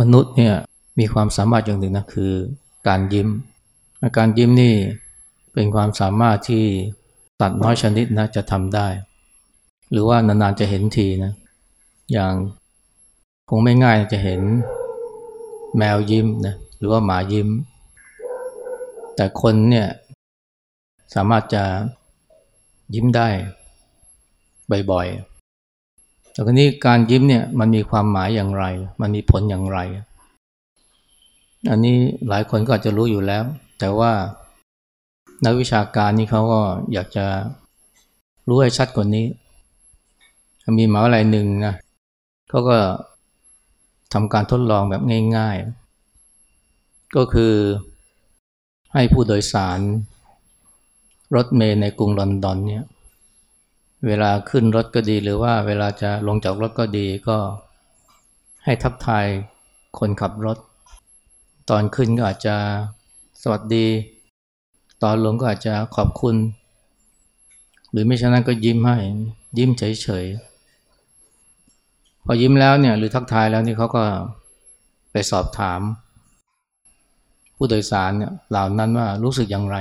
มนุษย์เนี่ยมีความสามารถอย่างหนึ่งนะคือการยิ้ม อาการยิ้มนี่เป็นความสามารถที่ตัดน้อยชนิดนะจะทำได้ หรือว่านานๆจะเห็นทีนะอย่างคงไม่ง่ายจะเห็นแมวยิ้มนะหรือว่าหมายิ้ม แต่คนเนี่ยสามารถจะยิ้มได้บ่อยๆ แต่ครนี้การยิ้มเนี่ยมันมีความหมายอย่างไร มันมีผลอย่างไร อันนี้หลายคนก็อาจจะรู้อยู่แล้ว แต่ว่านักวิชาการนี่เขาก็อยากจะรู้ให้ชัดกว่านี้ มีหมาอะไรหนึ่งนะเขาก็ทำการทดลองแบบง่ายๆ ก็คือให้ผู้โดยสารรถเมล์ในกรุงลอนดอนเนี่ย เวลาขึ้นรถก็ดีหรือว่าเวลาจะลงจากรถก็ดีก็ให้ทักทายคนขับรถ ตอนขึ้นก็อาจจะสวัสดี ตอนลงก็อาจจะขอบคุณ หรือไม่ฉะนั้นก็ยิ้มให้ ยิ้มเฉยๆ พอยิ้มแล้วเนี่ยหรือทักทายแล้วนี่เขาก็ไปสอบถาม ผู้โดยสารเนี่ยเหล่านั้นว่ารู้สึกอย่างไร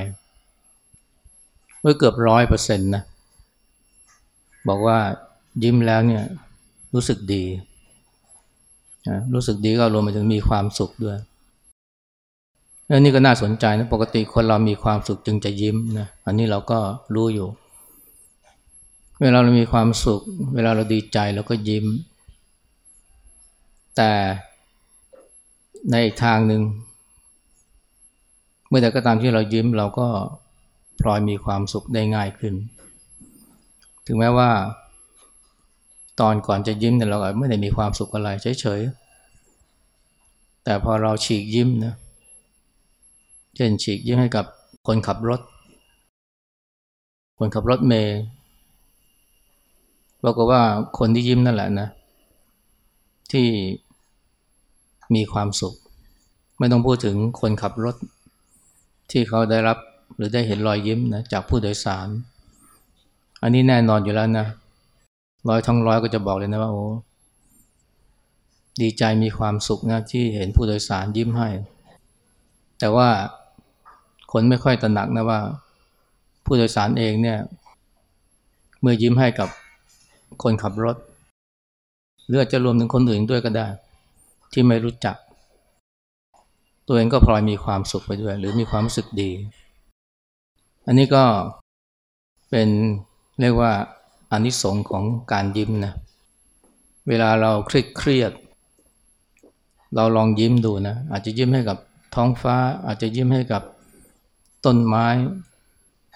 เมื่อเกือบร้อยเปอร์เซ็นต์นะ บอกว่ายิ้มแล้วเนี่ยรู้สึกดีรู้สึกดีก็รวมไปถึงมีความสุขด้วยแล้วนี่ก็น่าสนใจนะปกติคนเรามีความสุขจึงจะยิ้มนะอันนี้เราก็รู้อยู่ เวลาเรามีความสุข เวลาเราดีใจเราก็ยิ้ม แต่ในอีกทางหนึ่งเมื่อใดก็ตามที่เรายิ้มเราก็พลอยมีความสุขได้ง่ายขึ้น ถึงแม้ว่า ตอนก่อนจะยิ้มเนี่ยเราอาจไม่ได้มีความสุขอะไรเฉยๆ แต่พอเราฉีกยิ้มนะเช่นฉีกยิ้มให้กับคนขับรถ คนขับรถเมย์บอกว่าคนที่ยิ้มนั่นแหละนะ ที่มีความสุข ไม่ต้องพูดถึงคนขับรถที่เขาได้รับหรือได้เห็นรอยยิ้มนะจากผู้โดยสาร อันนี้แน่นอนอยู่แล้วนะร้อยทั้งร้อยก็จะบอกเลยนะว่าโอ้ดีใจมีความสุขนะที่เห็นผู้โดยสารยิ้มให้ แต่ว่าคนไม่ค่อยตระหนักนะว่า ผู้โดยสารเองเนี่ย เมื่อยิ้มให้กับคนขับรถหรืออาจจะรวมถึงคนอื่นด้วยก็ได้ ที่ไม่รู้จัก ตัวเองก็พลอยมีความสุขไปด้วย หรือมีความรู้สึกดี อันนี้ก็เป็น เรียกว่าอานิสงส์ของการยิ้มนะ เวลาเราเครียดเครียด เราลองยิ้มดูนะ อาจจะยิ้มให้กับท้องฟ้า อาจจะยิ้มให้กับต้นไม้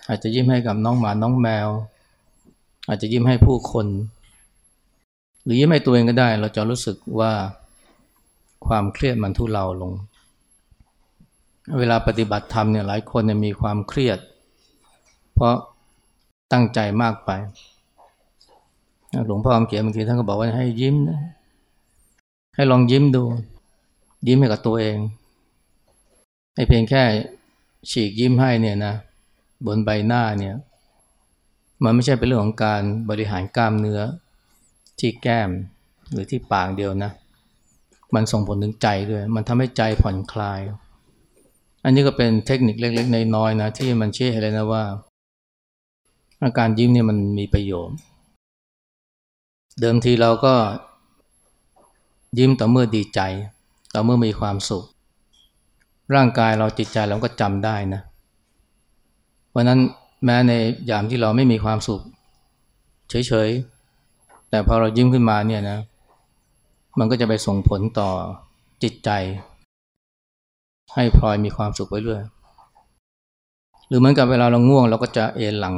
อาจจะยิ้มให้กับน้องหมาน้องแมว อาจจะยิ้มให้ผู้คน หรือยิ้มให้ตัวเองก็ได้ เราจะรู้สึกว่าความเครียดมันทุเลาลง เวลาปฏิบัติธรรมเนี่ยหลายคนเนี่ยมีความเครียด เพราะ ตั้งใจมากไป หลวงพ่อคำเขียนบางทีท่านก็บอกว่าให้ยิ้มนะ ให้ลองยิ้มดู ยิ้มให้กับตัวเอง ให้เพียงแค่ฉีกยิ้มให้เนี่ยนะบนใบหน้าเนี่ย มันไม่ใช่เป็นเรื่องของการบริหารกล้ามเนื้อที่แก้มหรือที่ปากเดียวนะ มันส่งผลถึงใจด้วย มันทำให้ใจผ่อนคลาย อันนี้ก็เป็นเทคนิคเล็กๆน้อยๆนะที่มันชี้ให้เลยนะว่า อาการยิ้มเนี่ยมันมีประโยชน์ เดิมทีเราก็ยิ้มต่อเมื่อดีใจ ต่อเมื่อมีความสุข ร่างกายเราจิตใจเราก็จำได้นะ เพราะนั้นแม้ในยามที่เราไม่มีความสุข เฉยๆ แต่พอเรายิ้มขึ้นมาเนี่ยนะ มันก็จะไปส่งผลต่อจิตใจ ให้พลอยมีความสุขไปเรื่อยหรือเหมือนกับเวลาเราง่วงเราก็จะเอนหลัง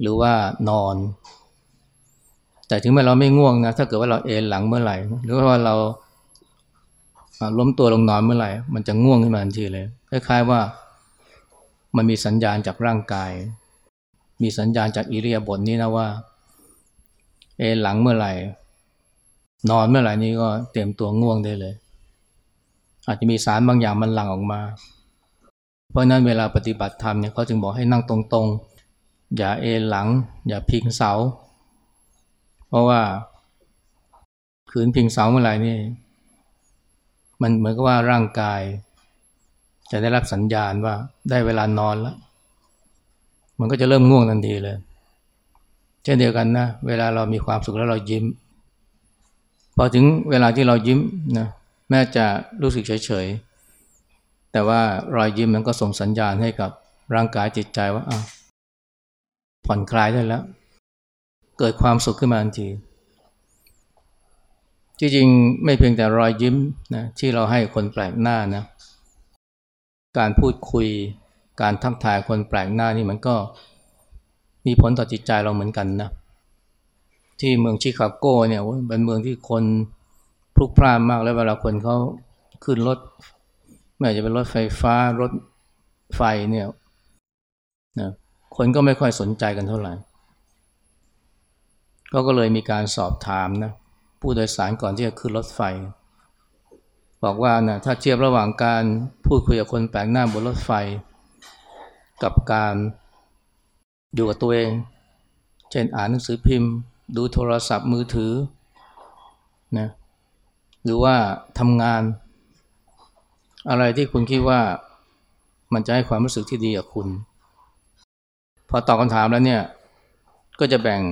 หรือว่านอน แต่ถึงแม้เราไม่ง่วงนะถ้าเกิดว่าเราเอนหลังเมื่อไหร่ หรือว่าเราล้มตัวลงนอนเมื่อไหร่ มันจะง่วงขึ้นมาทันทีเลยคล้ายๆว่ามันมีสัญญาณจากร่างกาย มีสัญญาณจากอิริยาบถนี้นะว่า เอนหลังเมื่อไหร่ นอนเมื่อไหร่นี้ก็เตรียมตัวง่วงได้เลย อาจจะมีสารบางอย่างมันหลั่งออกมา เพราะนั้นเวลาปฏิบัติธรรมเนี่ยเขาจึงบอกให้นั่งตรงๆ อย่าเอนหลัง อย่าพิงเสา เพราะว่าขืนพิงเสาเมื่อไหร่นี่ มันเหมือนกับว่าร่างกาย จะได้รับสัญญาณว่าได้เวลานอนแล้ว มันก็จะเริ่มง่วงทันทีเลย เช่นเดียวกันนะ เวลาเรามีความสุขแล้วเรายิ้ม พอถึงเวลาที่เรายิ้มนะแม้จะรู้สึกเฉยๆแต่ว่ารอยยิ้มมันก็ส่งสัญญาณให้กับร่างกายจิตใจว่าอะ ผ่อนคลายได้แล้ว เกิดความสุขขึ้นมาทันทีจริงๆไม่เพียงแต่รอยยิ้มนะที่เราให้คนแปลกหน้านะ การพูดคุย การทักทายคนแปลกหน้านี่มันก็มีผลต่อจิตใจเราเหมือนกันนะ ที่เมืองชิคาโกเนี่ยเป็นเมืองที่คนพลุกพล่านมากแล้วเวลาคนเขาขึ้นรถไม่ว่าจะเป็นรถไฟฟ้ารถไฟเนี่ยนะ คนก็ไม่ค่อยสนใจกันเท่าไหร่ก็ก็เลยมีการสอบถามนะผู้โดยสารก่อนที่จะขึ้นรถไฟ บอกว่านะถ้าเทียบระหว่างการพูดคุยกับคนแปลกหน้าบนรถไฟ กับการอยู่กับตัวเอง เช่นอ่านหนังสือพิมพ์ ดูโทรศัพท์มือถือนะหรือว่าทำงาน อะไรที่คุณคิดว่ามันจะให้ความรู้สึกที่ดีกับคุณ อตอบคำถามแล้วเนี่ย ก็จะแบ่ง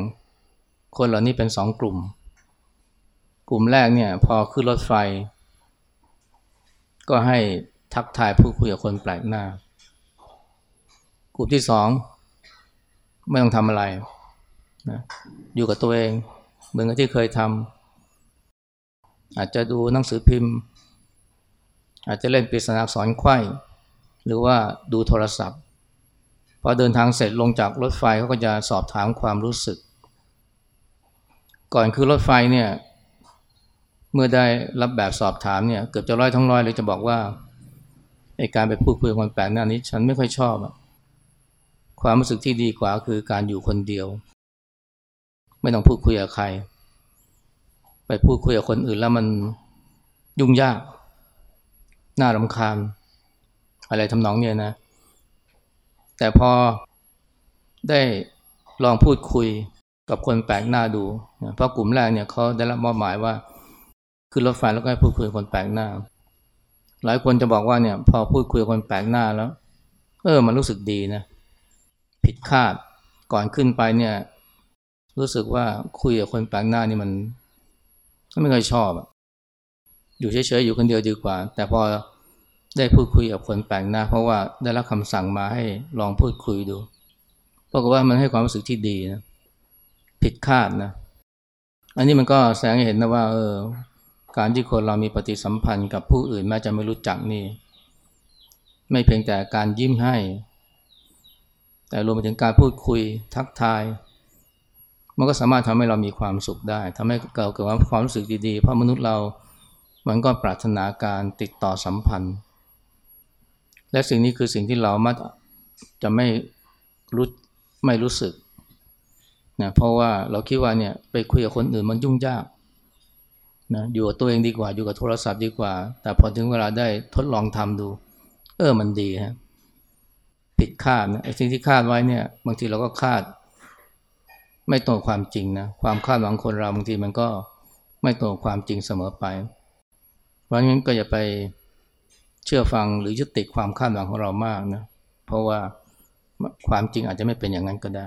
คนเหล่านี้เป็นสองกลุ่ม กลุ่มแรกเนี่ย พอขึ้นรถไฟ ก็ให้ทักทายพูดคุยกับคนแปลกหน้า กลุ่มที่สองไม่ต้องทำอะไรนะอยู่กับตัวเอง เหมือนกับที่เคยทำอาจจะดูหนังสือพิมพ์ อาจจะเล่นปริศนาสอนไข้หรือว่าดูโทรศัพท์ พอเดินทางเสร็จลงจากรถไฟเขาก็จะสอบถามความรู้สึก ก่อนคือรถไฟเนี่ยเมื่อได้รับแบบสอบถามเนี่ยเกือบจะร้อยทั้งร้อยเลยจะบอกว่าไอการไปพูดคุยกับคนแปลกหน้านี้ ฉันไม่ค่อยชอบอะความรู้สึกที่ดีกว่าคือการอยู่คนเดียว ไม่ต้องพูดคุยกับใคร ไปพูดคุยกับคนอื่นแล้วมันยุ่งยาก น่ารำคาญ อะไรทำนองเนี่ยนะ แต่พอได้ลองพูดคุยกับคนแปลกหน้าดูเพราะกลุ่มแรกเนี่ยเขาได้รับมอบหมายว่าคือรถไฟแล้วก็ให้พูดคุยกับคนแปลกหน้า หลายคนจะบอกว่าเนี่ยพอพูดคุยกับคนแปลกหน้าแล้ว เออมันรู้สึกดีนะ ผิดคาดก่อนขึ้นไปเนี่ย รู้สึกว่าคุยกับคนแปลกหน้านี่มันไม่เคยชอบอยู่เฉยๆอยู่คนเดียวดีกว่า แต่พอ ได้พูดคุยกับคนแปลกหน้า เพราะว่าได้รับคำสั่งมาให้ลองพูดคุยดูปรากฏว่ามันให้ความรู้สึกที่ดีนะผิดคาดนะ อันนี้มันก็แสดงให้เห็นนะว่าเออการที่คนเรามีปฏิสัมพันธ์กับผู้อื่นแม้จะไม่รู้จักนี่ ไม่เพียงแต่การยิ้มให้ แต่รวมไปถึงการพูดคุยทักทาย มันก็สามารถทำให้เรามีความสุขได้ทำให้เกิดเกิดความรู้สึกดีๆ เพราะมนุษย์เรามันก็ปรารถนาการติดต่อสัมพันธ์ และสิ่งนี้คือสิ่งที่เรามักจะไม่รู้ไม่รู้สึกนะเพราะว่าเราคิดว่าเนี่ยไปคุยกับคนอื่นมันยุ่งยากนะอยู่กับตัวเองดีกว่าอยู่กับโทรศัพท์ดีกว่า แต่พอถึงเวลาได้ทดลองทำดู เออมันดีฮะผิดคาดนะไอ้สิ่งที่คาดไว้เนี่ย บางทีเราก็คาด ไม่ตรงความจริงนะความคาดหวังคนเราบางทีมันก็ไม่ตรงความจริงเสมอไป เพราะงั้นก็อย่าไป เชื่อฟังหรือยึดติดความคาดหวังของเรามากนะเพราะว่าความจริงอาจจะไม่เป็นอย่างนั้นก็ได้